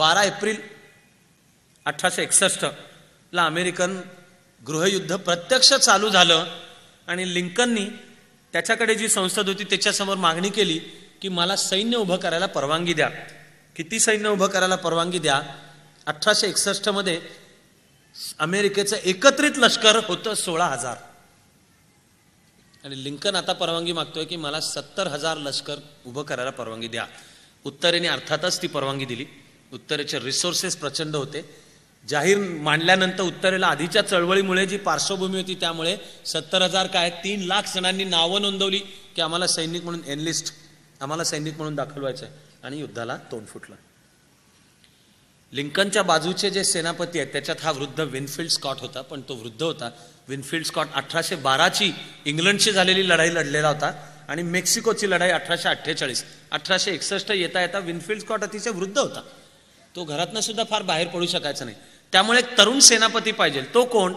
बारा एप्रिल अठराशे एकसष्टला अमेरिकन गृहयुद्ध प्रत्यक्ष चालू झालं आणि लिंकननी त्याच्याकडे जी संसद होती त्याच्यासमोर मागणी केली की मला सैन्य उभं करायला परवानगी द्या. किती सैन्य उभं करायला परवानगी द्या? अठराशे एकसष्टमध्ये अमेरिकेचं एकत्रित लष्कर होतं सोळा हजार. आणि लिंकन आता परवानगी मागतोय की मला सत्तर हजार लष्कर उभं करायला परवानगी द्या. उत्तरेने अर्थातच ती परवानगी दिली. उत्तरेचे रिसोर्सेस प्रचंड होते. जाहीर मांडल्यानंतर उत्तरेला आधीच्या चळवळीमुळे जी पार्श्वभूमी होती त्यामुळे सत्तर हजार काय तीन लाख जणांनी नावं नोंदवली की आम्हाला सैनिक म्हणून एनलिस्ट आम्हाला सैनिक म्हणून दाखल व्हायचं आहे आणि युद्धाला तोंड फुटलं. लिंकनच्या बाजूचे जे सेनापती आहेत त्याच्यात हा वृद्ध विनफिल्ड स्कॉट होता पण तो वृद्ध होता. विनफिल्ड स्कॉट अठराशे बाराची इंग्लंडशी झालेली लढाई लढलेला होता. आणि मेक्सिकोची लढाई अठराशे अठ्ठेचाळीस अठराशे एकसष्ट येता येता विनफिल्ड स्कॉट अतिशय वृद्ध होता. तो घरातनं सुद्धा फार बाहेर पडू शकायचा नाही. त्यामुळे एक तरुण सेनापती पाहिजे. तो कोण?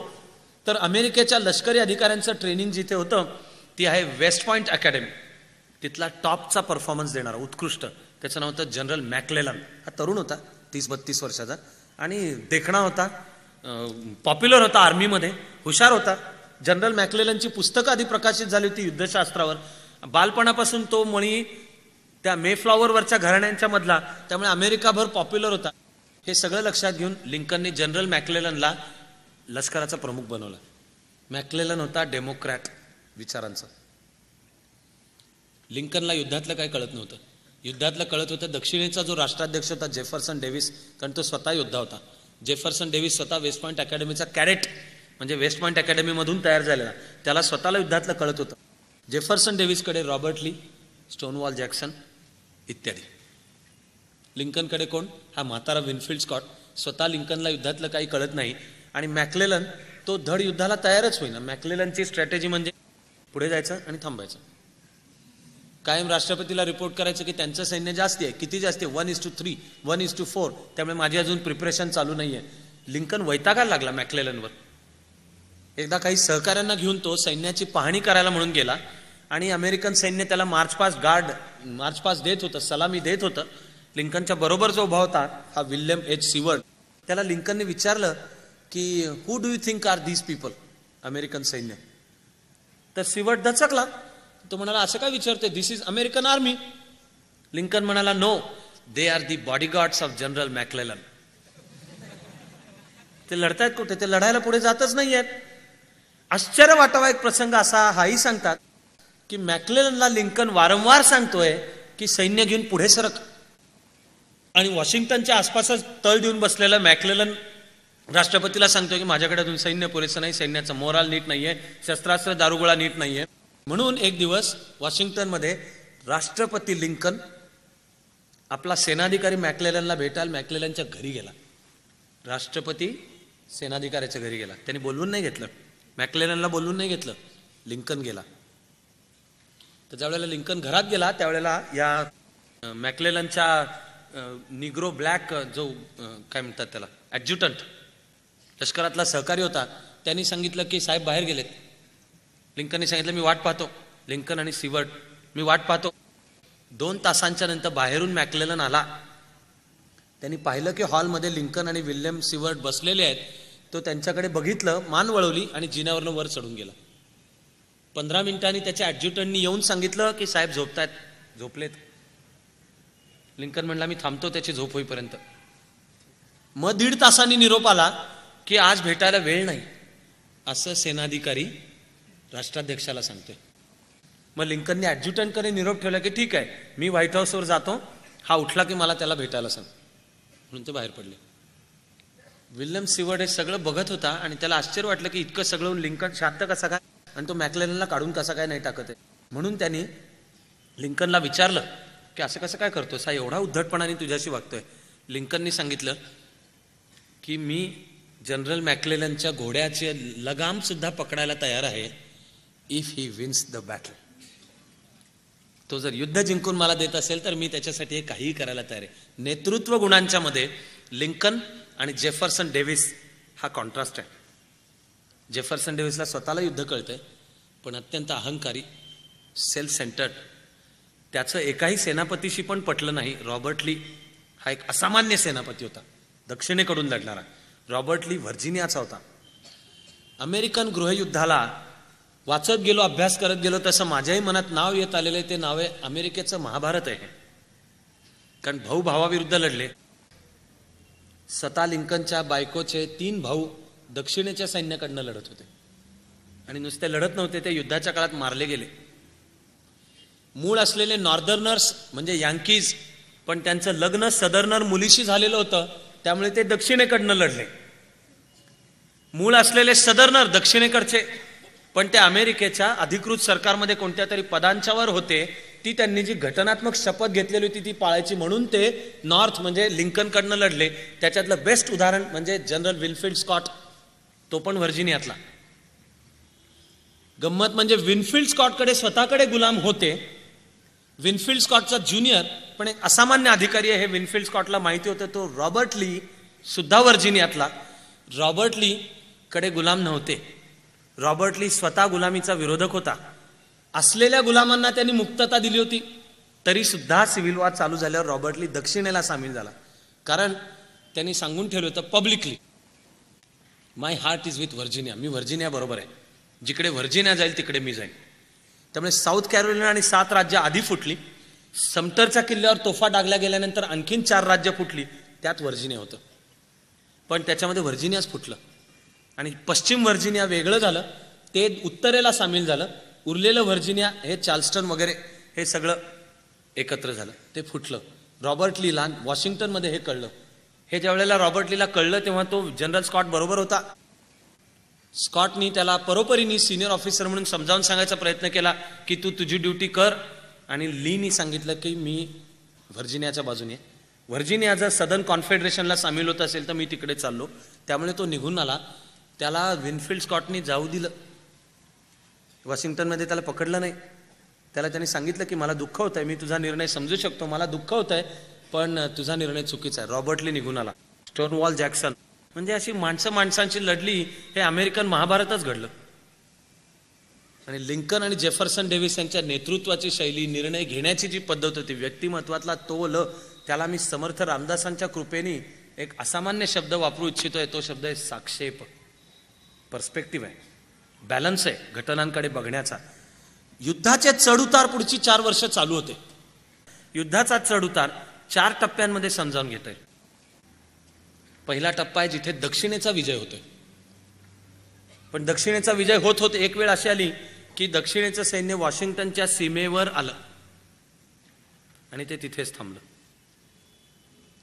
तर अमेरिकेच्या लष्करी अधिकाऱ्यांचं ट्रेनिंग जिथे होतं ती आहे वेस्ट पॉईंट अकॅडमी. तिथला टॉपचा परफॉर्मन्स देणारा उत्कृष्ट. त्याचं नाव होतं जनरल मॅकलेलन. हा तरुण होता तीस बत्तीस वर्षाचा. आणि देखणा होता पॉप्युलर होता आर्मीमध्ये हुशार होता. जनरल मॅकलेलनची पुस्तकं आधी प्रकाशित झाली होती युद्धशास्त्रावर. बालपणापासून तो मणी त्या मेफ्लॉवरवरच्या घराण्यांच्या मधला. त्यामुळे अमेरिकाभर पॉप्युलर होता. हे सगळं लक्षात घेऊन लिंकनने जनरल मॅक्लेलनला लष्कराचा प्रमुख बनवला. मॅकलेलन होता डेमोक्रॅट विचारांचा. लिंकनला युद्धातलं काय कळत नव्हतं. युद्धातलं कळत होतं दक्षिणेचा जो राष्ट्राध्यक्ष होता जेफरसन डेव्हिस कारण तो स्वतः योद्धा होता. जेफरसन डेव्हिस स्वतः वेस्ट पॉईंट अकॅडमीचा कॅरेट म्हणजे वेस्ट पॉईंट अकॅडमीमधून तयार झालेला. त्याला स्वतःला युद्धातलं कळत होतं. जेफरसन डेव्हिसकडे रॉबर्ट ली स्टोनवॉल जॅक्सन इत्यादी. लिंकनकडे कोण? हा म्हातारा विनफिल्ड स्कॉट. स्वतः लिंकनला युद्धातलं काही कळत नाही. आणि मॅक्लेलन तो धड युद्धाला तयारच होईना. मॅक्लेलनची स्ट्रॅटेजी म्हणजे पुढे जायचं आणि थांबायचं. कायम राष्ट्रपतीला रिपोर्ट करायचं की त्यांचं सैन्य जास्ती आहे. किती जास्ती आहे? One is two three one is two four त्यामुळे माझी अजून प्रिपरेशन चालू नाही आहे लिंकन वैतागायला लागला मॅक्लेलनवर. एकदा काही सहकाऱ्यांना घेऊन तो सैन्याची पाहणी करायला म्हणून गेला. आणि अमेरिकन सैन्य त्याला march pass guard march pass देत होतं सलामी देत होतं. लिंकनच्या बरोबर जो उभा होता हा विल्यम एच सिवर्ड. त्याला लिंकनने विचारलं की who do you think are these people American सैन्य. तर सिवर्ड दचकला. तो म्हणाला असं काय विचारते this is American army Lincoln म्हणाला no they are the bodyguards of General McClellan ते लढतायत कुठे? ते लढायला पुढे जातच नाही आहेत आश्चर्य वाटावा एक प्रसंग असा हाही सांगतात. की मॅक्लेलनला लिंकन वारंवार सांगतोय की सैन्य घेऊन पुढे सरक. आणि वॉशिंग्टनच्या आसपासच तळ देऊन बसलेला मॅकलेलन राष्ट्रपतीला सांगतोय की माझ्याकडे अजून सैन्य पुरेसं नाही सैन्याचं मोराल नीट नाहीये शस्त्रास्त्र दारुगोळा नीट नाहीये. म्हणून एक दिवस वॉशिंग्टनमध्ये राष्ट्रपती लिंकन आपला सेनाधिकारी मॅकलेलनला भेटायला मॅकलेलनच्या घरी गेला. राष्ट्रपती सेनाधिकाऱ्याच्या घरी गेला. त्यांनी बोलवून नाही घेतलं. मॅक्लेलनला बोलवून नाही घेतलं. लिंकन गेला. तर ज्यावेळेला लिंकन घरात गेला त्यावेळेला या मॅक्लेलनच्या निग्रो ब्लॅक जो काय म्हणतात त्याला ॲडज्युटंट लष्करातला सहकारी होता त्यांनी सांगितलं की साहेब बाहेर गेलेत. लिंकनने सांगितलं मी वाट पाहतो. लिंकन आणि सिवर्ट मी वाट पाहतो. दोन तासांच्या नंतर बाहेरून मॅकलेलन आला. त्यांनी पाहिलं की हॉलमध्ये लिंकन आणि विल्यम सिवर्ट बसलेले आहेत. तो त्यांच्याकडे बघितलं मान वळवली आणि जिन्यावरनं वर चढून गेला. पंधरा मिनिटांनी त्याच्या ॲडज्युटंटनी येऊन सांगितलं की साहेब झोपतायत. झोपलेत. लिंकन म्हणला मी थांबतो त्याची झोप होईपर्यंत. मग दीड तासांनी निरोप आला की आज भेटायला वेळ नाही. असं सेनाधिकारी राष्ट्राध्यक्षाला सांगतोय. मग लिंकनने ॲडज्युटंटकडे निरोप ठेवला की ठीक आहे मी व्हाईट हाऊसवर जातो. हा उठला की मला त्याला भेटायला सांग. म्हणून ते बाहेर पडले. विल्यम सिवर्ड हे सगळं बघत होता आणि त्याला आश्चर्य वाटलं की इतकं सगळं लिंकन शांत कसा काय? आणि तो मॅकलेनला काढून कसा काय नाही टाकत आहे. म्हणून त्यांनी लिंकनला विचारलं की असं कसं काय करतोस? हा एवढा उद्धटपणाने तुझ्याशी वागतोय. लिंकननी सांगितलं की मी जनरल मॅकलेलनच्या घोड्याचे लगाम सुद्धा पकडायला तयार आहे if he wins the battle तो जर युद्ध जिंकून मला देत असेल तर मी त्याच्यासाठी काहीही करायला तयार आहे. नेतृत्व गुणांच्या मध्ये लिंकन आणि जेफरसन डेव्हिस हा कॉन्ट्रास्ट आहे. जेफरसन डेव्हिसला स्वतःला युद्ध कळतंय पण अत्यंत अहंकारी सेल्फ सेंटर्ड त्याचं एकाही सेनापतीशी पण पटलं नाही. रॉबर्ट ली हा एक असामान्य सेनापती होता. दक्षिणेकडून लढणारा. रॉबर्ट ली व्हर्जिनियाचा होता. अमेरिकन गृहयुद्धाला वाचत गेलो अभ्यास करत गेलो तसं माझ्याही मनात नाव येत आलेलं आहे. ते नाव आहे अमेरिकेचं महाभारत आहे कारण भाऊ भावाविरुद्ध लढले. सता लिंकनच्या बायकोचे तीन भाऊ दक्षिणेच्या सैन्याकडनं लढत होते. आणि नुसते लढत नव्हते ते युद्धाच्या काळात मारले गेले. मूळ असलेले नॉर्दर्नर्स म्हणजे यांकीज पण त्यांचं लग्न सदर्नर मुलीशी झालेलं होतं त्यामुळे ते दक्षिणेकडनं लढले. मूळ असलेले सदर्नर दक्षिणेकडचे पण ते अमेरिकेच्या अधिकृत सरकारमध्ये कोणत्या तरी पदांच्यावर होते ती त्यांनी जी घटनात्मक शपथ घेतलेली होती ती पाळायची म्हणून ते नॉर्थ म्हणजे लिंकनकडनं लढले. त्याच्यातलं बेस्ट उदाहरण म्हणजे जनरल विल्फिल्ड स्कॉट तो पण व्हर्जिनियातला. गंमत म्हणजे विनफिल्ड स्कॉटकडे स्वतःकडे गुलाम होते. विनफिल्ड स्कॉटचा ज्युनियर पण एक असामान्य अधिकारी आहे हे विनफिल्ड स्कॉटला माहिती होतं तो रॉबर्ट ली सुद्धा व्हर्जिनियातला. रॉबर्ट ली कडे गुलाम नव्हते. रॉबर्ट ली स्वतः गुलामीचा विरोधक होता. असलेल्या गुलामांना त्यांनी मुक्तता दिली होती. तरी सुद्धा सिव्हिल वॉर चालू झाल्यावर रॉबर्ट ली दक्षिणेला सामील झाला. कारण त्यांनी सांगून ठेवलं होतं publicly. My heart is with Virginia me Virginia बरोबर आहे. जिकडे व्हर्जिनिया जाईल तिकडे मी जाईन. त्यामुळे साऊथ कॅरोलिना आणि सात राज्य आधी फुटली. समटरच्या किल्ल्यावर तोफा डागल्या गेल्यानंतर आणखीन चार राज्य फुटली. त्यात व्हर्जिनिया होतं. पण त्याच्यामध्ये व्हर्जिनियाच फुटलं. आणि पश्चिम व्हर्जिनिया वेगळं झालं. ते उत्तरेला सामील झालं. उरलेलं व्हर्जिनिया हे चार्ल्स्टन वगैरे हे सगळं एकत्र झालं. ते फुटलं. रॉबर्ट लीलान वॉशिंग्टनमध्ये हे कळलं. हे ज्या वेळेला रॉबर्ट लीला कळलं तेव्हा तो जनरल स्कॉट बरोबर होता. स्कॉटनी त्याला परोपरीनी सिनियर ऑफिसर म्हणून समजावून सांगायचा प्रयत्न केला की तू तुझी ड्युटी कर आणि लीनी सांगितलं की मी व्हर्जिनियाच्या बाजूने. व्हर्जिनिया जर सदन कॉन्फेडरेशनला सामील होत असेल तर मी तिकडे चाललो. त्यामुळे तो निघून आला. त्याला विनफिल्ड स्कॉटनी जाऊ दिलं. वॉशिंग्टनमध्ये त्याला पकडलं नाही. त्याला त्यांनी सांगितलं की मला दुःख होत आहे मी तुझा निर्णय समजू शकतो. मला दुःख होत आहे पण तुझा निर्णय चुकीचा आहे. रॉबर्टली निघून आला. स्टोनवॉल जॅक्सन म्हणजे अशी माणसं माणसांची लढली हे अमेरिकन महाभारतच घडलं. आणि लिंकन आणि जेफरसन डेव्हिस यांच्या नेतृत्वाची शैली निर्णय घेण्याची जी पद्धत होती व्यक्तिमत्वातला तोल त्याला मी समर्थ रामदासांच्या कृपेने एक असामान्य शब्द वापरू इच्छितोय. तो शब्द आहे साक्षेप. पर्स्पेक्टिव्ह आहे. बॅलन्स आहे घटनांकडे बघण्याचा. युद्धाचे चढउतार पुढची चार वर्ष चालू होते. युद्धाचा चढउतार चार टप्प्यांमध्ये समजावून घेता पहिला टप्पा आहे जिथे दक्षिणेचा विजय होतोय. पण दक्षिणेचा विजय होत होत एक वेळ अशी आली की दक्षिणेचं सैन्य वॉशिंग्टनच्या सीमेवर आलं. आणि ते तिथेच थांबलं.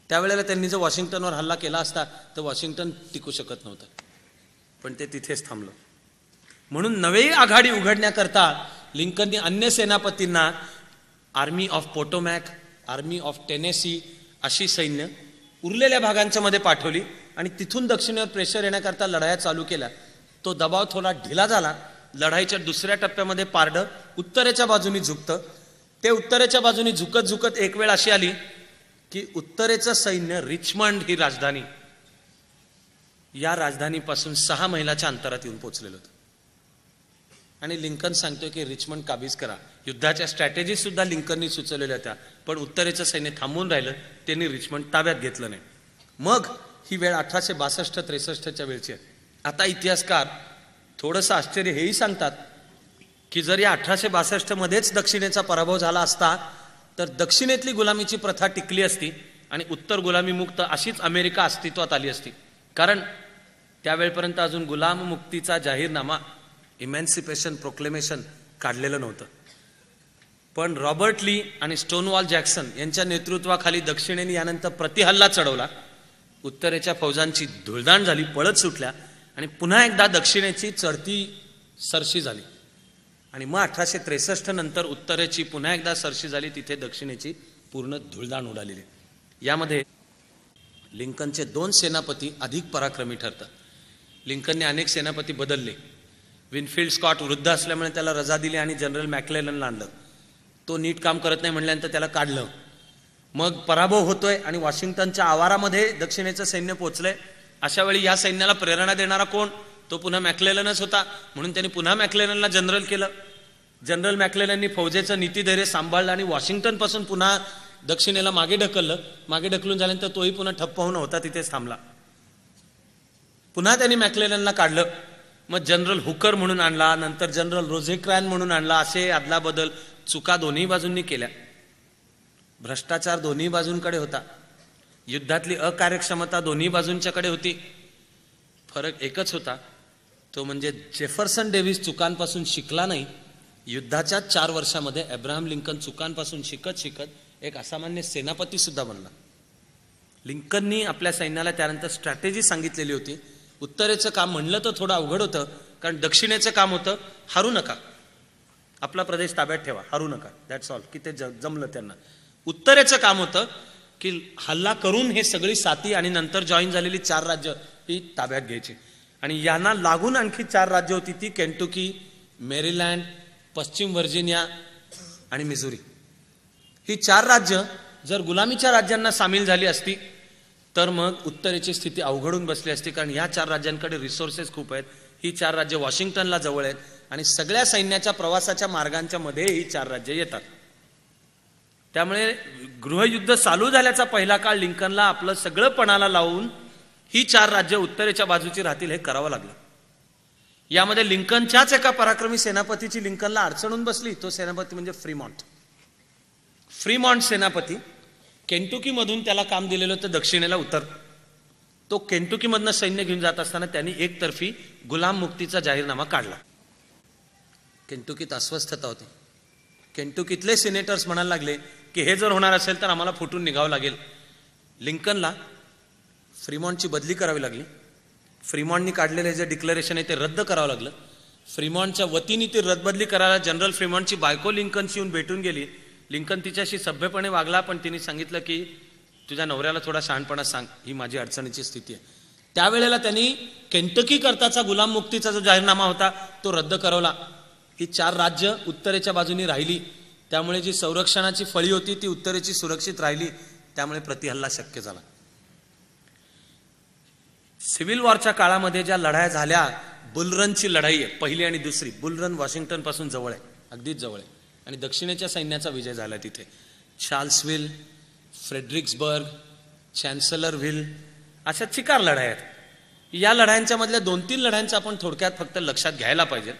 त्यावेळेला त्यांनी जर वॉशिंग्टनवर हल्ला केला असता तर वॉशिंग्टन टिकू शकत नव्हतं. पण ते तिथेच थांबलं. म्हणून नवी आघाडी उघडण्याकरता लिंकननी अन्य सेनापतींना army of Potomac army of Tennessee अशी सैन्य उरलेल्या भागांच्या मध्ये पाठवली आणि तिथून दक्षिणेवर प्रेशर येण्याकरता लढाया चालू केल्या. तो दबाव थोडा ढिला झाला. लढाईच्या दुसऱ्या टप्प्यामध्ये पारडं उत्तरेच्या बाजूनी झुकतं. ते उत्तरेच्या बाजूनी झुकत झुकत एक वेळ अशी आली की उत्तरेचं सैन्य रिचमंड ही राजधानी या राजधानीपासून सहा मैलाच्या अंतरात येऊन पोहोचलेलं होतं. आणि लिंकन सांगतोय की रिचमंड काबीज करा. युद्धाच्या स्ट्रॅटेजी सुद्धा लिंकननी सुचवलेल्या होत्या पण उत्तरेचं सैन्य थांबून राहिलं त्यांनी रिचमंड ताब्यात घेतलं नाही. मग ही वेळ अठराशे बासष्ट त्रेसष्टच्या वेळची आहे. आता इतिहासकार थोडंसं आश्चर्य हेही सांगतात की जर या अठराशे बासष्ट मध्येच दक्षिणेचा पराभव झाला असता तर दक्षिणेतली गुलामीची प्रथा टिकली असती आणि उत्तर गुलामी मुक्त अशीच अमेरिका अस्तित्वात आली असती. कारण त्यावेळपर्यंत अजून गुलाम मुक्तीचा जाहीरनामा इमॅन्सिपेशन प्रोक्लेमेशन काढलेलं नव्हतं. पण रॉबर्ट ली आणि स्टोनवॉल जॅक्सन यांच्या नेतृत्वाखाली दक्षिणेने यानंतर प्रतिहल्ला चढवला. उत्तरेच्या फौजांची धुळदाण झाली पळत सुटल्या आणि पुन्हा एकदा दक्षिणेची चढती सरशी झाली. आणि मग अठराशे त्रेसष्ट नंतर उत्तरेची पुन्हा एकदा सरशी झाली तिथे दक्षिणेची पूर्ण धुळदाण उडालेली. यामध्ये लिंकनचे दोन सेनापती अधिक पराक्रमी ठरतात. लिंकनने अनेक सेनापती बदलले. विनफिल्ड स्कॉट वृद्ध असल्यामुळे त्याला रजा दिली आणि जनरल मॅक्लेलनला आणलं. तो नीट काम करत नाही म्हणल्यानंतर त्याला काढलं. मग पराभव होतोय आणि वॉशिंग्टनच्या आवारामध्ये दक्षिणेचं सैन्य पोहोचलंय अशा वेळी या सैन्याला प्रेरणा देणारा कोण? तो पुन्हा मॅकलेलनच होता. म्हणून त्यांनी पुन्हा मॅकलेलनला जनरल केलं. जनरल मॅक्लेलननी फौजेचं नीतीधैर्य सांभाळलं आणि वॉशिंग्टनपासून पुन्हा दक्षिणेला मागे ढकललं. मागे ढकलून झाल्यानंतर तोही पुन्हा ठप्प होऊन होता तिथेच थांबला. पुन्हा त्यांनी मॅक्लेलनला काढलं. मग जनरल हुकर म्हणून आणला नंतर जनरल रोझेक्रॅन म्हणून आणला असे आदला बदल चुका दोन्ही बाजूंनी केल्या. भ्रष्टाचार दोन्ही बाजूंकडे होता. युद्धातली अकार्यक्षमता दोन्ही बाजूंच्याकडे होती. फरक एकच होता तो म्हणजे जेफरसन डेव्हिस चुकांपासून शिकला नाही. युद्धाच्या चार वर्षामध्ये अब्राहम लिंकन चुकांपासून शिकत शिकत एक असामान्य सेनापती सुद्धा बनला. लिंकननी आपल्या सैन्याला त्यानंतर स्ट्रॅटेजी सांगितलेली होती. उत्तरेचं काम म्हणलं तर थोडं अवघड होतं कारण दक्षिणेचं काम होतं हारू नका. आपला प्रदेश ताब्यात ठेवा हारू नका. दॅट्स ऑल की ते ज- जमलं त्यांना. उत्तरेचं काम होतं की हल्ला करून हे सगळी साथी आणि नंतर जॉईन झालेली चार राज्य ही ताब्यात घ्यायची. आणि यांना लागून आणखी चार राज्य होती ती केंटुकी मेरीलँड पश्चिम व्हर्जिनिया आणि मिझोरी ही चार राज्य जर गुलामीच्या राज्यांना सामील झाली असती तर मग उत्तरेची स्थिती अवघडून बसली असती कारण ह्या चार राज्यांकडे रिसोर्सेस खूप आहेत. ही चार राज्य वॉशिंग्टनला जवळ आहेत आणि सगळ्या सैन्याच्या प्रवासाच्या मार्गांच्या मध्ये ही चार राज्य येतात. त्यामुळे गृहयुद्ध चालू झाल्याचा पहिला काळ लिंकनला आपलं सगळं पणाला लावून ही चार राज्य उत्तरेच्या बाजूची राहतील हे करावं लागलं. यामध्ये लिंकनच्याच एका पराक्रमी सेनापतीची लिंकनला अडचणून बसली. तो सेनापती म्हणजे फ्रीमॉन्ट. फ्रीमॉन्ट सेनापती केंटुकीमधून त्याला काम दिलेलं होतं दक्षिणेला उत्तर. तो केंटुकीमधनं सैन्य घेऊन जात असताना त्यांनी एकतर्फी गुलाम मुक्तीचा जाहीरनामा काढला. केंटुकीत अस्वस्थता होती. केंटुकीतले सिनेटर्स म्हणायला लागले की हे जर होणार असेल तर आम्हाला फुटून निघावं लागेल. लिंकनला फ्रीमॉनची बदली करावी लागली. फ्रीमॉननी काढलेले जे डिक्लरेशन आहे ते रद्द करावं लागलं. फ्रीमॉनच्या वतीने ती रद्दबदली करायला जनरल फ्रीमॉनची बायको लिंकनशी येऊन भेटून गेली. लिंकन तिच्याशी सभ्यपणे वागला पण तिने सांगितलं की तुझ्या नवऱ्याला थोडा शहाणपणा सांग. ही माझी अडचणीची स्थिती आहे. त्यावेळेला त्यांनी केंटकी करताचा गुलाम मुक्तीचा जो जाहीरनामा होता तो रद्द करवला. ही चार राज्य उत्तरेच्या बाजूनी राहिली. त्यामुळे जी संरक्षणाची फळी होती ती उत्तरेची सुरक्षित राहिली. त्यामुळे प्रतिहल्ला शक्य झाला. सिव्हिल वॉरच्या काळामध्ये ज्या लढाया झाल्या बुलरनची लढाई आहे पहिली आणि दुसरी. बुलरन वॉशिंग्टनपासून जवळ आहे अगदीच जवळ आहे. आणि दक्षिणेच्या सैन्याचा विजय झाला तिथे. चार्ल्सविल फ्रेडरिक्सबर्ग चॅन्सलरव्हिल अशा चिकार लढाया आहेत. या लढायांच्यामधल्या दोन तीन लढायांचं आपण थोडक्यात फक्त लक्षात घ्यायला पाहिजे.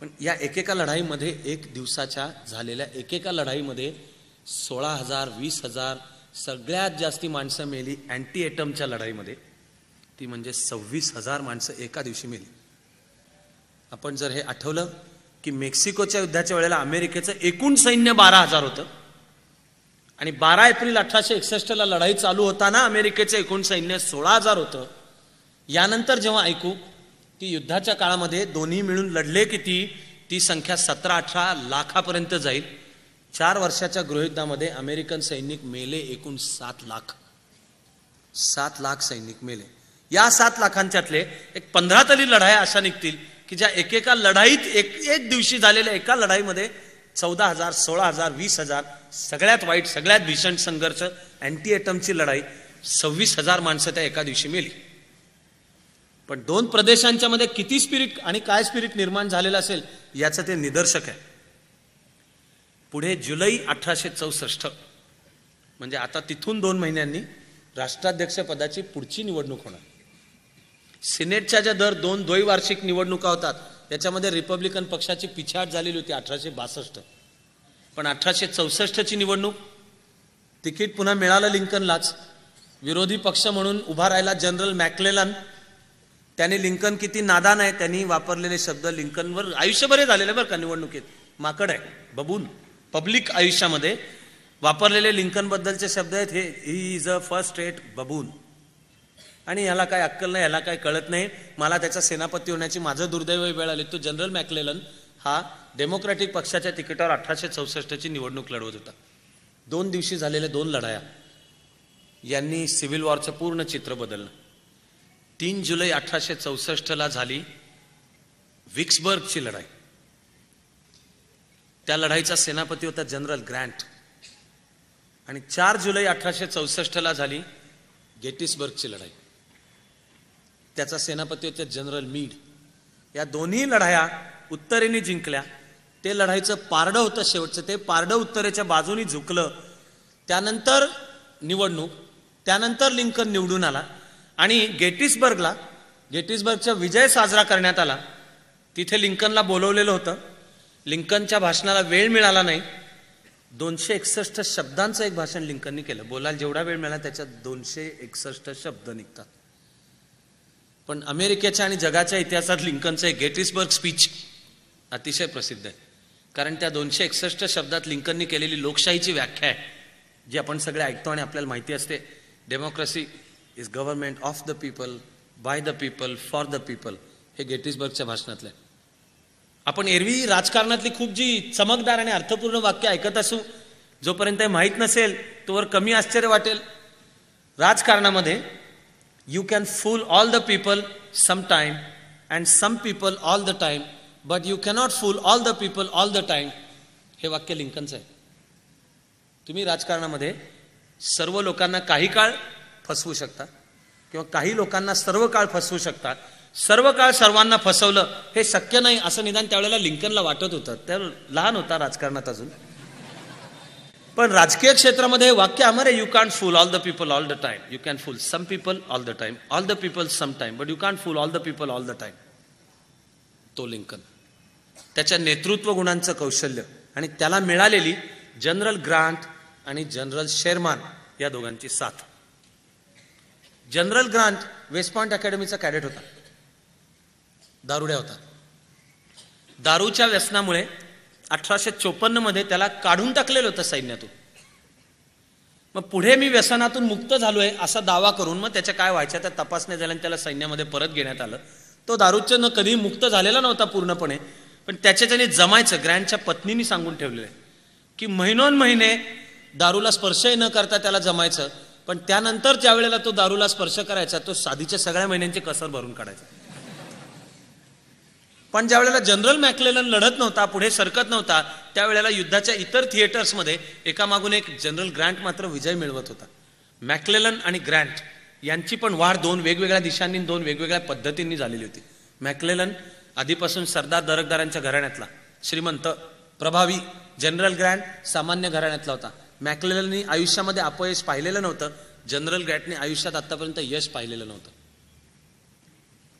पण या एकेका लढाईमध्ये एक दिवसाच्या झालेल्या एकेका लढाईमध्ये सोळा हजार वीस हजार सगळ्यात जास्ती माणसं मेली अँटी एटमच्या लढाईमध्ये. ती म्हणजे सव्वीस हजार माणसं एका दिवशी मेली. आपण जर हे आठवलं की मेक्सिकोच्या युद्धाच्या वेळेला अमेरिकेचं एकूण सैन्य बारा हजार होतं. आणि बारा एप्रिल अठराशे एकसष्टला लढाई चालू होताना अमेरिकेचं एकूण सैन्य सोळा हजार होतं. यानंतर जेव्हा ऐकू की युद्धाच्या काळामध्ये दोन्ही मिळून लढले किती ती संख्या सतरा अठरा लाखापर्यंत जाईल. चार वर्षाच्या गृहयुद्धामध्ये अमेरिकन सैनिक मेले एकूण सात लाख. सात लाख सैनिक मेले. या सात लाखांच्यातले एक पंधरा तरी लढाया अशा निघतील. की ज्या एकेका लढाईत एक एक दिवशी झालेल्या एका लढाईमध्ये चौदा हजार सोळा हजार वीस हजार सगळ्यात वाईट सगळ्यात भीषण संघर्ष अँटी एटमची लढाई सव्वीस हजार माणसं त्या एका दिवशी मेली. पण दोन प्रदेशांच्या मध्ये किती स्पिरिट आणि काय स्पिरिट निर्माण झालेलं असेल याचं ते निदर्शक आहे. पुढे जुलै अठराशे चौसष्ट म्हणजे आता तिथून दोन महिन्यांनी राष्ट्राध्यक्षपदाची पुढची निवडणूक होणार. सिनेटच्या ज्या दर दोन द्वैवार्षिक निवडणुका होतात त्याच्यामध्ये रिपब्लिकन पक्षाची पिछाट झालेली होती अठराशे बासष्ट. पण अठराशे चौसष्टची निवडणूक तिकीट पुन्हा मिळालं लिंकनलाच. विरोधी पक्ष म्हणून उभा राहिला जनरल मॅक्लेलन. त्याने लिंकन किती नादान आहे त्यांनी वापरलेले शब्द लिंकनवर आयुष्यभर झालेले बरं का निवडणुकीत. माकड आहे बबून. पब्लिक आयुष्यामध्ये वापरलेले लिंकनबद्दलचे शब्द आहेत हे he is a first rate baboon आणि ह्याला काय अक्कल नाही ह्याला काय कळत नाही. मला त्याचा सेनापती होण्याची माझं दुर्दैव वेळ आली. तो जनरल मॅकलेलन हा डेमोक्रॅटिक पक्षाच्या तिकिटावर अठराशे चौसष्टची निवडणूक लढवत होता. दोन दिवशी झालेल्या दोन लढाया. यांनी सिव्हिल वॉरचं पूर्ण चित्र बदललं. तीन जुलै अठराशे चौसष्टला झाली विक्सबर्गची लढाई. त्या लढाईचा सेनापती होता जनरल ग्रँट. आणि चार जुलै अठराशे चौसष्टला झाली गेटिसबर्गची लढाई. त्याचा सेनापती होते जनरल मीड. या दोन्ही लढाया उत्तरेने जिंकल्या. ते लढाईचं पारडं होतं शेवटचं. ते पारडं उत्तरेच्या बाजूनी झुकलं. त्यानंतर निवडणूक त्यानंतर लिंकन निवडून आला आणि गेटिसबर्गला गेटिसबर्गचा विजय साजरा करण्यात आला. तिथे लिंकनला बोलवलेलं होतं. लिंकनच्या भाषणाला वेळ मिळाला नाही. दोनशे एकसष्ट शब्दांचं एक भाषण लिंकननी केलं. बोलायला जेवढा वेळ मिळाला त्याच्यात दोनशे एकसष्ट शब्द निघतात. पण अमेरिकेच्या आणि जगाच्या इतिहासात लिंकनचं एक गेटिसबर्ग स्पीच अतिशय प्रसिद्ध आहे. कारण त्या दोनशे एकसष्ट शब्दात लिंकननी केलेली लोकशाहीची व्याख्या आहे जी आपण सगळे ऐकतो आणि आपल्याला माहिती असते. Democracy is government of the people by the people for the people हे गेटिसबर्गच्या भाषणातलं. आहे आपण एरवी राजकारणातली खूप जी चमकदार आणि अर्थपूर्ण वाक्य ऐकत असू जोपर्यंत हे माहीत नसेल तोवर कमी आश्चर्य वाटेल. राजकारणामध्ये you can fool all the people some and and some people all the time but you cannot all all the people all the हे वाक्य लिंकनचं आहे. तुम्ही राजकारणामध्ये सर्व लोकांना काही काळ फसवू शकता किंवा काही लोकांना सर्व काळ फसवू शकता. सर्व काळ सर्वांना फसवलं हे शक्य नाही असं निदान त्यावेळेला लिंकनला वाटत होतं. त्या लहान होता राजकारणात अजून. पण राजकीय क्षेत्रामध्ये हे वाक्य अमर आहे you can fool all the people all the time you can fool some people all the time all the people some time but you can fool all the people all the time तो Lincoln. त्याच्या नेतृत्व गुणांचं कौशल्य आणि त्याला मिळालेली General Grant आणि General Sherman या दोघांची साथ. जनरल ग्रांट वेस्ट पॉइंट अकॅडमीचा कॅडेट होता. दारुड्या होता. दारूच्या व्यसनामुळे अठराशे चोपन्नमध्ये त्याला काढून टाकलेलं होतं सैन्यातून. मग पुढे मी व्यसनातून मुक्त झालोय असा दावा करून मग त्याच्या काय व्हायच्या त्या तपासण्या झाल्या त्याला सैन्यामध्ये परत घेण्यात आलं. तो दारूच्यानं कधी मुक्त झालेला नव्हता पूर्णपणे पण त्याच्या त्याने जमायचं ग्रँडच्या पत्नीनी सांगून ठेवलेलं आहे की महिनोन महिने दारूला स्पर्शही न करता त्याला जमायचं पण त्यानंतर ज्या वेळेला तो दारूला स्पर्श करायचा तो साधीच्या सगळ्या महिन्यांची कसर भरून काढायचा. पण ज्या वेळेला जनरल मॅक्लेलन लढत नव्हता पुढे सरकत नव्हता त्यावेळेला युद्धाच्या इतर थिएटर्समध्ये एकामागून एक जनरल ग्रँट मात्र विजय मिळवत होता. मॅक्लेलन आणि ग्रँट यांची पण वाढ दोन वेगवेगळ्या दिशांनी दोन वेगवेगळ्या पद्धतींनी झालेली होती. मॅक्लेलन आधीपासून सरदार दरकदारांच्या घराण्यातला श्रीमंत प्रभावी जनरल ग्रँट सामान्य घराण्यातला होता. मॅकलेलनी आयुष्यामध्ये अपयश पाहिलेलं नव्हतं जनरल ग्रँटने आयुष्यात आतापर्यंत यश पाहिलेलं नव्हतं.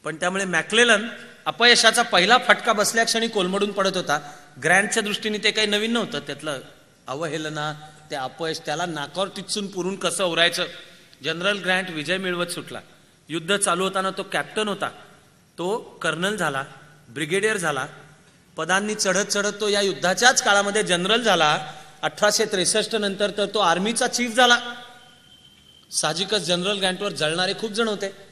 पण त्यामुळे मॅक्लेलन अपयशाचा पहिला फटका बसल्या क्षणी कोलमडून पडत होता. ग्रँडच्या दृष्टीने ते काही नवीन नव्हतं. त्यातलं अवहेलना ते अपयश त्याला नाकावर तिथसून पुरून कसं उरायचं जनरल ग्रँट विजय मिळवत सुटला. युद्ध चालू होताना तो कॅप्टन होता. तो कर्नल झाला ब्रिगेडियर झाला. पदांनी चढत चढत तो या युद्धाच्याच काळामध्ये जनरल झाला. अठराशे त्रेसष्ट नंतर तर तो आर्मीचा चीफ झाला. साहजिकच जनरल ग्रँटवर जळणारे खूप जण होते.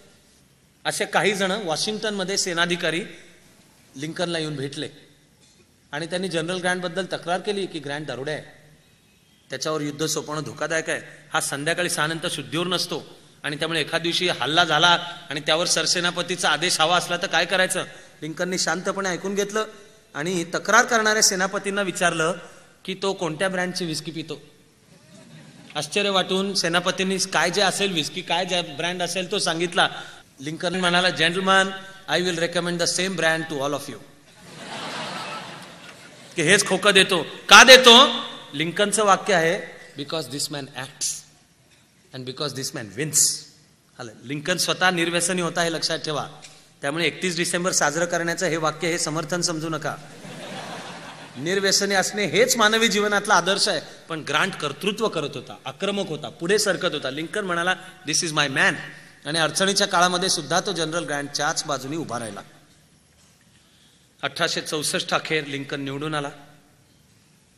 असे काही जण वॉशिंग्टनमध्ये सेनाधिकारी लिंकनला येऊन भेटले. आणि त्यांनी जनरल ग्रँटबद्दल तक्रार केली की ग्रँट दारुडे आहे. त्याच्यावर युद्ध सोपवणं धोकादायक आहे. हा संध्याकाळी सहा नंतर शुद्धीवर नसतो. आणि त्यामुळे एखाद दिवशी हल्ला झाला आणि त्यावर सरसेनापतीचा आदेश हवा असला तर काय करायचं? लिंकननी शांतपणे ऐकून घेतलं आणि तक्रार करणाऱ्या सेनापतींना विचारलं की तो कोणत्या ब्रँडची विस्की पितो? आश्चर्य वाटून सेनापतींनी काय जे असेल विस्की काय ज्या ब्रँड असेल तो सांगितला. लिंकन म्हणाला gentleman I will recommend the same brand to all of you की हेच खोकं देतो. का देतो? लिंकनचं वाक्य आहे because this man act and because this man wins आलं. लिंकन स्वतः निर्व्यसनी होता हे लक्षात ठेवा. त्यामुळे एकतीस डिसेंबर साजरं करण्याचं हे वाक्य हे समर्थन समजू नका. निर्व्यसनी असणे हेच मानवी जीवनातला आदर्श आहे पण ग्रांट कर्तृत्व करत होता आक्रमक होता पुढे सरकत होता. लिंकन म्हणाला दिस इज माय मॅन आणि अडचणीच्या काळामध्ये सुद्धा तो जनरल ग्रँटच्याच बाजूने उभा राहिला. अठराशे चौसष्ट अखेर लिंकन निवडून आला.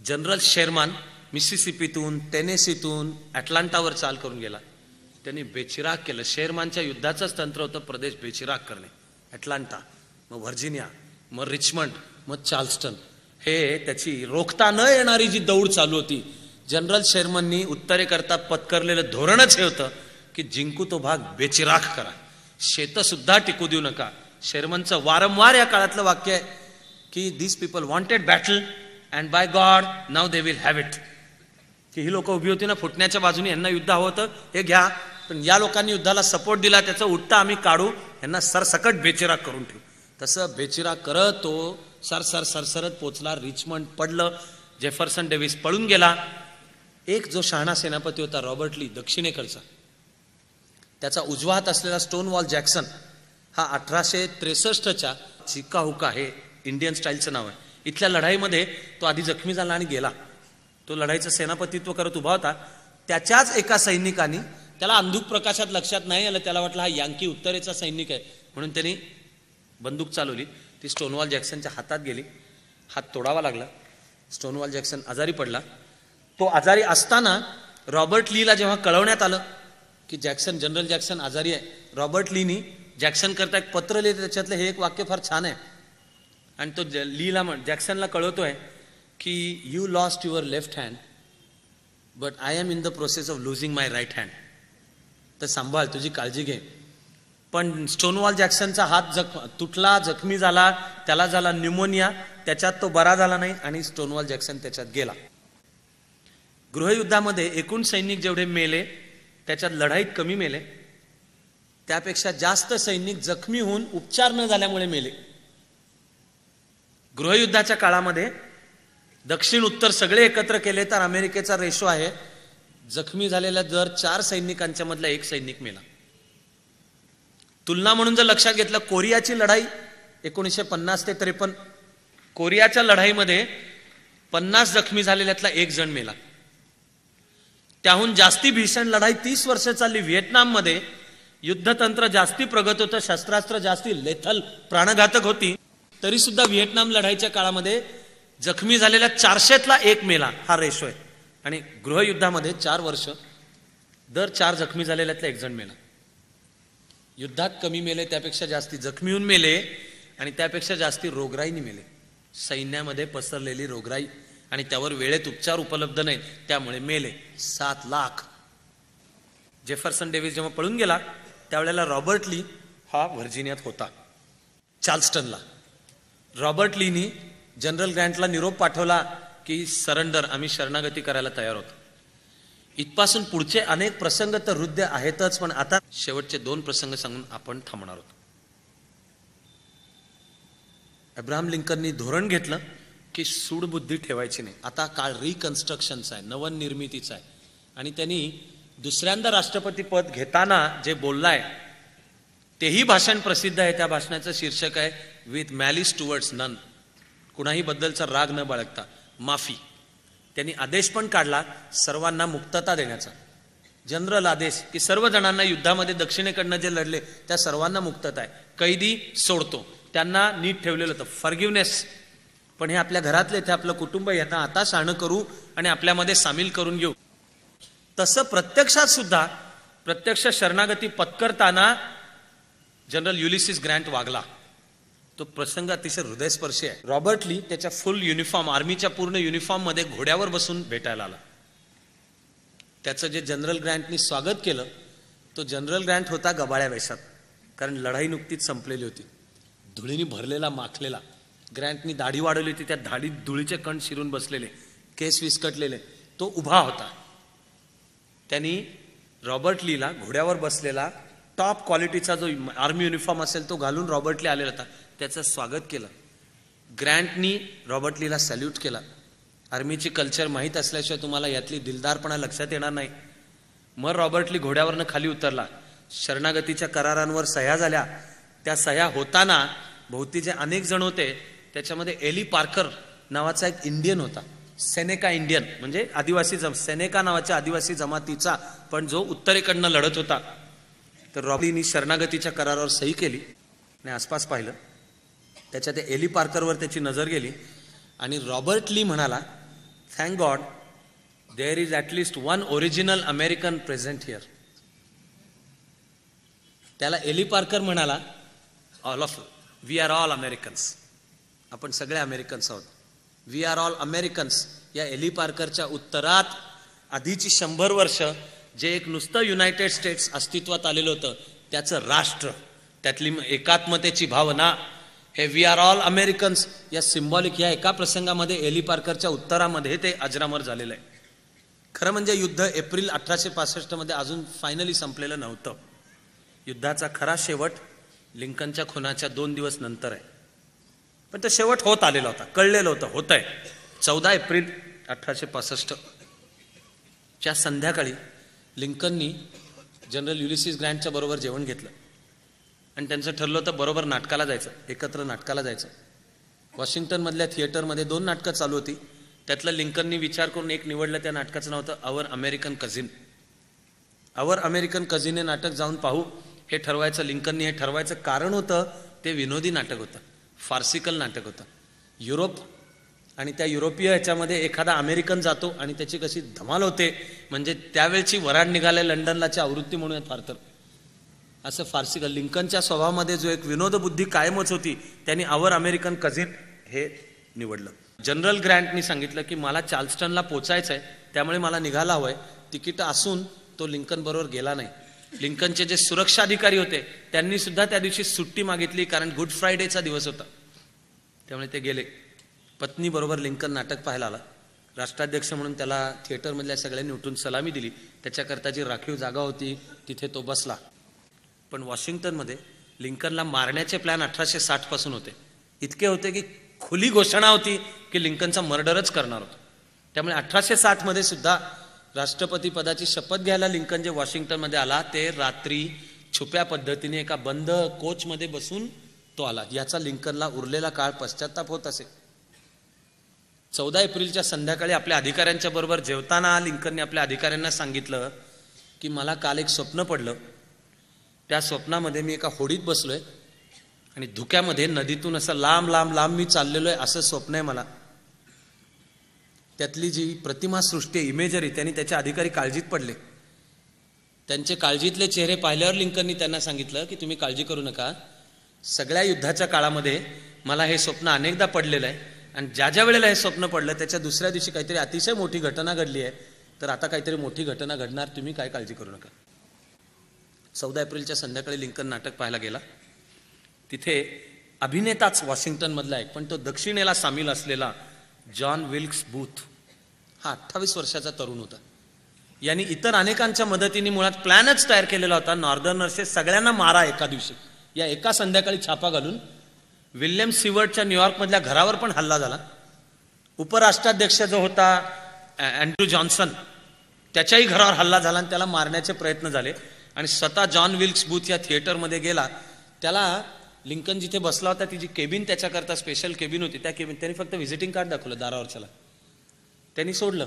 जनरल शेरमान मिसिसिपीतून टेनेसीतून अटलांटावर चाल करून गेला. त्यांनी बेचिराग केलं. शेरमानच्या युद्धाचंच तंत्र होतं प्रदेश बेचिराग करणे. अटलांटा मग व्हर्जिनिया मग रिचमंड मग चार्ल्स्टन. हे त्याची रोखता न येणारी जी दौड चालू होती जनरल शेरमननी उत्तरेकरता पत्करलेलं धोरणच हे होतं. की जिंकू तो भाग बेचिराख करा. शेत सुद्धा टिकू देऊ नका. शेरमनचं वारंवार या काळातलं वाक्य आहे की this people wanted battle and by God now they will have it की ही लोक उभी होती ना फुटण्याच्या बाजूने यांना युद्ध हवं होतं हे घ्या. पण या लोकांनी युद्धाला सपोर्ट दिला त्याचं उठता आम्ही काढू यांना सरसकट बेचिराग करून ठेवू. तसं बेचिराग करत तो सर सर सरसरत पोचला रिचमंड पडलं जेफरसन डेव्हिस पळून गेला. एक जो शहाणा सेनापती होता रॉबर्ट ली दक्षिणेकडचा. त्याचा उजवा हात असलेला स्टोन वॉल जॅक्सन हा अठराशे त्रेसष्टच्या चिक्का हुका हे इंडियन स्टाईलचं नाव आहे. इथल्या लढाईमध्ये तो आधी जखमी झाला आणि गेला. तो लढाईचं सेनापतित्व करत उभा होता. त्याच्याच एका सैनिकाने त्याला अंधुक प्रकाशात लक्षात नाही आलं त्याला वाटलं हा यांकी उत्तरेचा सैनिक आहे. म्हणून त्यांनी बंदूक चालवली. ती स्टोनवॉल जॅक्सनच्या हातात गेली. हात तोडावा लागला. स्टोनवॉल जॅक्सन आजारी पडला. तो आजारी असताना रॉबर्ट लीला जेव्हा कळवण्यात आलं की जॅक्सन जनरल जॅक्सन आजारी आहे. रॉबर्ट लीनी जॅक्सन करता एक पत्र लिहिते त्याच्यातलं हे एक वाक्य फार छान आहे. आणि तो ज- लीला म्हण जॅक्सनला कळवतो आहे की you lost your left hand but I am in the process of losing my right hand तर सांभाळ तुझी काळजी घे. पण स्टोनवॉल जॅक्सनचा हात जख तुटला जखमी झाला त्याला झाला न्यूमोनिया त्याच्यात तो बरा झाला नाही आणि स्टोनवॉल जॅक्सन त्याच्यात गेला. गृहयुद्धामध्ये एकूण सैनिक जेवढे मेले त्याच्यात लढाईत कमी मेले. त्यापेक्षा जास्त सैनिक जखमी होऊन उपचार न झाल्यामुळे मेले. गृहयुद्धाच्या काळामध्ये दक्षिण उत्तर सगळे एकत्र केले तर अमेरिकेचा रेशो आहे. जखमी झालेल्या दर चार सैनिकांच्या मधला एक सैनिक मेला. तुलना म्हणून जर लक्षात घेतलं कोरियाची लढाई एकोणीसशे पन्नास ते त्रेपन्न कोरियाच्या लढाईमध्ये पन्नास जखमी झालेल्यातला एक जण मेला. त्याहून जास्ती भीषण लढाई तीस वर्ष चालली व्हिएतनाममध्ये. युद्धतंत्र जास्ती प्रगत होतं शस्त्रास्त्र जास्ती लेथल प्राणघातक होती. तरी सुद्धा व्हिएतनाम लढाईच्या काळामध्ये जखमी झालेल्या चारशेतला एक मेला हा रेशो आहे आणि गृहयुद्धामध्ये चार वर्ष दर चार जखमी झालेल्यातला एक जण मेला. युद्धात कमी मेले त्यापेक्षा जास्ती जखमी होऊन मेले आणि त्यापेक्षा जास्ती रोगराईने मेले. सैन्यामध्ये पसरलेली रोगराई आणि त्यावर वेळेत उपचार उपलब्ध नाहीत. त्यामुळे मेले सात लाख. जेफरसन डेव्हिस जेव्हा पळून गेला त्यावेळेला रॉबर्ट ली हा व्हर्जिनियात होता. चार्ल्स्टनला. रॉबर्ट लीनी जनरल ग्रँटला निरोप पाठवला की सरेंडर आम्ही शरणागती करायला तयार होतो. इथपासून पुढचे अनेक प्रसंग तर हृदय आहेतच पण आता शेवटचे दोन प्रसंग सांगून आपण थांबणार आहोत. अब्राहम लिंकननी धोरण घेतलं की सूडबुद्धी ठेवायची नाही. आता काळ रिकन्स्ट्रक्शनचा आहे नवनिर्मितीचा आहे. आणि त्यांनी दुसऱ्यांदा राष्ट्रपती पद घेताना जे बोललाय तेही भाषण प्रसिद्ध आहे. त्या भाषणाचं शीर्षक आहे विथ मॅलिस टुवर्ड्स नन कुणाही बद्दलचा राग न बाळगता. माफी. त्यांनी आदेश पण काढला सर्वांना मुक्तता देण्याचा. जनरल आदेश की सर्व जणांना युद्धामध्ये दक्षिणेकडनं जे लढले त्या सर्वांना मुक्तता आहे. कैदी सोडतो. त्यांना नीट ठेवलेलं होतं. फॉरगिवनेस पण हे आपल्या घरातले ते आपलं कुटुंब यांना आता शहाणं करू आणि आपल्यामध्ये सामील करून घेऊ. तसं प्रत्यक्षात सुद्धा प्रत्यक्ष शरणागती पत्करताना जनरल युलिसिस ग्रँट वागला. तो प्रसंग अतिशय हृदयस्पर्शी आहे. रॉबर्ट ली त्याच्या फुल युनिफॉर्म आर्मीच्या पूर्ण युनिफॉर्ममध्ये घोड्यावर बसून भेटायला आला. त्याचं जे जनरल ग्रँटनी स्वागत केलं तो जनरल ग्रँट होता गबाळ्या वेशात कारण लढाई नुकतीच संपलेली होती. धुळीने भरलेला माखलेला. ग्रँटनी दाढी वाढवली होती त्या दाढीत धुळीचे कण शिरून बसलेले केस विस्कटलेले तो उभा होता. त्यांनी रॉबर्ट लीला घोड्यावर बसलेला टॉप क्वालिटीचा जो आर्मी युनिफॉर्म असेल तो घालून रॉबर्ट ली आलेला होता. त्याचं स्वागत केलं. ग्रँटनी रॉबर्ट लीला सॅल्यूट केला. आर्मीची कल्चर माहीत असल्याशिवाय तुम्हाला यातली दिलदारपणा लक्षात येणार नाही. मग रॉबर्टली घोड्यावरनं खाली उतरला. शरणागतीच्या करारांवर सह्या झाल्या. त्या सह्या होताना भोवती जे अनेक जण होते त्याच्यामध्ये एली पार्कर नावाचा एक इंडियन होता. Seneca Indian. म्हणजे आदिवासी जम सेनेका नावाच्या आदिवासी जमातीचा पण जो उत्तरेकडनं लढत होता. तर रॉबलीनी शरणागतीच्या करारावर सही केली. आणि आसपास पाहिलं. त्याच्या त्या एली पार्करवर त्याची नजर गेली. आणि रॉबर्ट ली म्हणाला thank God there is at least one original American present here त्याला एली पार्कर म्हणाला all of we are all Americans आपण सगळे अमेरिकन्स आहोत. वी आर ऑल अमेरिकन्स या एली पार्करच्या उत्तरात आधीची शंभर वर्ष जे एक नुसतं युनायटेड स्टेट्स अस्तित्वात आलेलं होतं त्याचं राष्ट्र त्यातली एकात्मतेची भावना हे वी आर ऑल अमेरिकन्स या सिम्बॉलिक या एका प्रसंगामध्ये एली पार्करच्या उत्तरामध्ये ते अजरामर झालेलं आहे. खरं म्हणजे युद्ध एप्रिल अठराशे पासष्टमध्ये अजून फायनली संपलेलं नव्हतं. युद्धाचा खरा शेवट लिंकनच्या खुनाच्या दोन दिवस नंतर आहे. पण तो शेवट होत आलेला होता कळलेलं होतं होत आहे चौदा एप्रिल अठराशे पासष्ट. च्या संध्याकाळी लिंकननी जनरल युलिसिस ग्रँडच्या बरोबर जेवण घेतलं. आणि त्यांचं ठरलं होतं बरोबर नाटकाला जायचं एकत्र नाटकाला जायचं. वॉशिंग्टनमधल्या थिएटरमध्ये दोन नाटकं चालू होती. त्यातलं लिंकननी विचार करून एक निवडलं त्या नाटकाचं नाव होतं our American cousin. Our American cousin हे नाटक जाऊन पाहू हे ठरवायचं लिंकननी हे ठरवायचं. कारण होतं ते विनोदी नाटक होतं. फार्सिकल नाटक होतं. युरोप आणि त्या युरोपीय ह्याच्यामध्ये एखादा अमेरिकन जातो आणि त्याची कशी धमाल होते म्हणजे त्यावेळची वराड निघाले लंडनलाची आवृत्ती म्हणूयात फार तर. असं फार्सिकल लिंकनच्या स्वभावामध्ये जो एक विनोदबुद्धी कायमच होती त्यांनी आवर अमेरिकन कझिन हे निवडलं. जनरल ग्रँटनी सांगितलं की मला चार्ल्स्टनला पोचायचं आहे त्यामुळे मला निघाला हवंय. तिकीट असून तो लिंकन बरोबर गेला नाही. लिंकनचे जे सुरक्षा अधिकारी होते त्यांनी सुद्धा त्या दिवशी सुट्टी मागितली कारण गुड फ्रायडेचा दिवस होता. त्यामुळे ते गेले. पत्नी बरोबर लिंकन नाटक पाहायला आला. राष्ट्राध्यक्ष म्हणून त्याला थिएटरमधल्या सगळ्यांनी उठून सलामी दिली. त्याच्याकरता जी राखीव जागा होती तिथे तो बसला. पण वॉशिंग्टनमध्ये लिंकनला मारण्याचे प्लॅन अठराशे साठपासून होते. इतके होते की खुली घोषणा होती की लिंकनचा मर्डरच करणार होतो. त्यामुळे अठराशे साठमध्ये सुद्धा राष्ट्रपती पदाची शपथ घ्यायला लिंकन जे वॉशिंग्टनमध्ये आला ते रात्री छुप्या पद्धतीने एका बंद कोचमध्ये बसून तो आला. याचा लिंकनला उरलेला काळ पश्चाताप होत असे. चौदा एप्रिलच्या संध्याकाळी आपल्या अधिकाऱ्यांच्या बरोबर जेवताना लिंकनने आपल्या अधिकाऱ्यांना सांगितलं की मला काल एक स्वप्न पडलं. त्या स्वप्नामध्ये मी एका होडीत बसलोय आणि धुक्यामध्ये नदीतून असं लांब लांब लांब मी चाललेलो आहे असं स्वप्न आहे मला. त्यातली जी प्रतिमा सृष्टी आहे इमेजरी त्यांनी त्याचे अधिकारी काळजीत पडले. त्यांचे काळजीतले चेहरे पाहिल्यावर लिंकननी त्यांना सांगितलं की तुम्ही काळजी करू नका. सगळ्या युद्धाच्या काळामध्ये मला हे स्वप्न अनेकदा पडलेलं आहे आणि ज्या ज्या वेळेला हे स्वप्न पडलं त्याच्या दुसऱ्या दिवशी काहीतरी अतिशय मोठी घटना घडली आहे. तर आता काहीतरी मोठी घटना घडणार तुम्ही काय काळजी करू नका. चौदा एप्रिलच्या संध्याकाळी लिंकन नाटक पाहायला गेला. तिथे अभिनेताच वॉशिंग्टनमधला आहे पण तो दक्षिणेला सामील असलेला जॉन विल्क्स बूथ. हा अठ्ठावीस वर्षाचा तरुण होता. यांनी इतर अनेकांच्या मदतीने मुळात प्लॅनच तयार केलेला होता. नॉर्दर्नर्सचे सगळ्यांना मारा एका दिवशी. या एका संध्याकाळी छापा घालून विल्यम सिवर्टच्या न्यूयॉर्कमधल्या घरावर पण हल्ला झाला. उपराष्ट्राध्यक्ष जो होता अँड्रू जॉन्सन त्याच्याही घरावर हल्ला झाला आणि त्याला मारण्याचे प्रयत्न झाले. आणि स्वतः जॉन विल्क्स बूथ या थिएटरमध्ये गेला. त्याला लिंकन जिथे बसला होता ती जी केबिन त्याच्याकरता स्पेशल केबिन होती त्या केबिन त्यांनी फक्त व्हिजिटिंग कार्ड दाखवलं दारावरच्याला. त्यांनी सोडलं.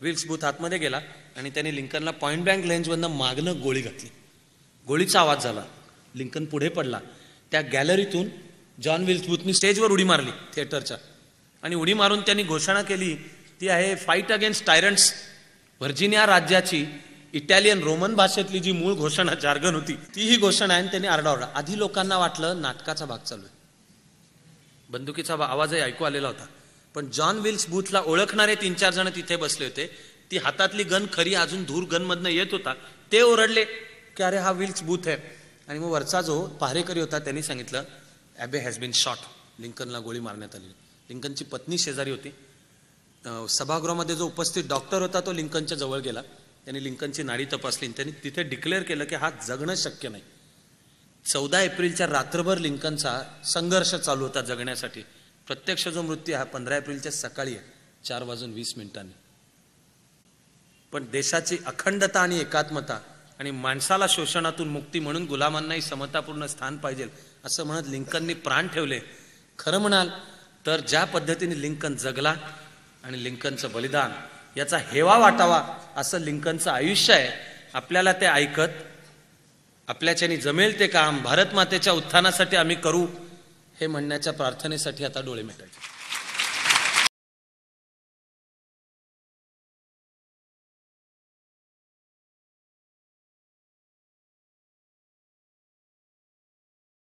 विल्स बूथ आतमध्ये गेला आणि त्यांनी लिंकनला पॉईंट ब्लँक लेन्समधनं मागणं गोळी घातली. गोळीचा आवाज झाला. लिंकन पुढे पडला. त्या गॅलरीतून जॉन विल्स बूथनी स्टेजवर उडी मारली थिएटरच्या आणि उडी मारून त्यांनी घोषणा केली ती आहे फाईट अगेन्स्ट टायरंट्स व्हर्जिनिया राज्याची इटालियन रोमन भाषेतली जी मूळ घोषणा जार्गन होती ती ही घोषणा आहे आणि त्यांनी आरडाओरडा. आधी लोकांना वाटलं नाटकाचा भाग चालू आहे. बंदुकीचा आवाजही ऐकू आलेला होता. पण जॉन विल्स बूथला ओळखणारे तीन चार जण तिथे बसले होते. ती हातातली गन खरी अजून धूर गनमधनं येत होता. ते ओरडले की अरे हा विल्स बूथ आहे. आणि मग वरचा जो पहारेकरी होता त्यांनी सांगितलं ॲबे हॅज बीन शॉट लिंकनला गोळी मारण्यात आली. लिंकनची पत्नी शेजारी होती. सभागृहामध्ये जो उपस्थित डॉक्टर होता तो लिंकनच्या जवळ गेला. त्यांनी लिंकनची नाडी तपासली त्यांनी तिथे डिक्लेअर केलं की हा जगणं शक्य नाही. चौदा एप्रिलच्या रात्रभर लिंकनचा संघर्ष चालू होता जगण्यासाठी. प्रत्यक्ष जो मृत्यू हा पंधरा एप्रिलच्या सकाळी आहे. चार वाजून वीस मिनिटांनी. पण देशाची अखंडता आणि एकात्मता आणि माणसाला शोषणातून मुक्ती म्हणून गुलामांनाही समतापूर्ण स्थान पाहिजे असं म्हणत लिंकननी प्राण ठेवले. खरं म्हणाल तर ज्या पद्धतीने लिंकन जगला आणि लिंकनचं बलिदान याचा हेवा वाटावा असं लिंकनचं आयुष्य आहे. आपल्याला ते ऐकत आपल्याच्यानी जमेल ते काम भारत मातेच्या उत्थानासाठी आम्ही करू हे म्हणण्याच्या प्रार्थनेसाठी आता डोळे मिटायचे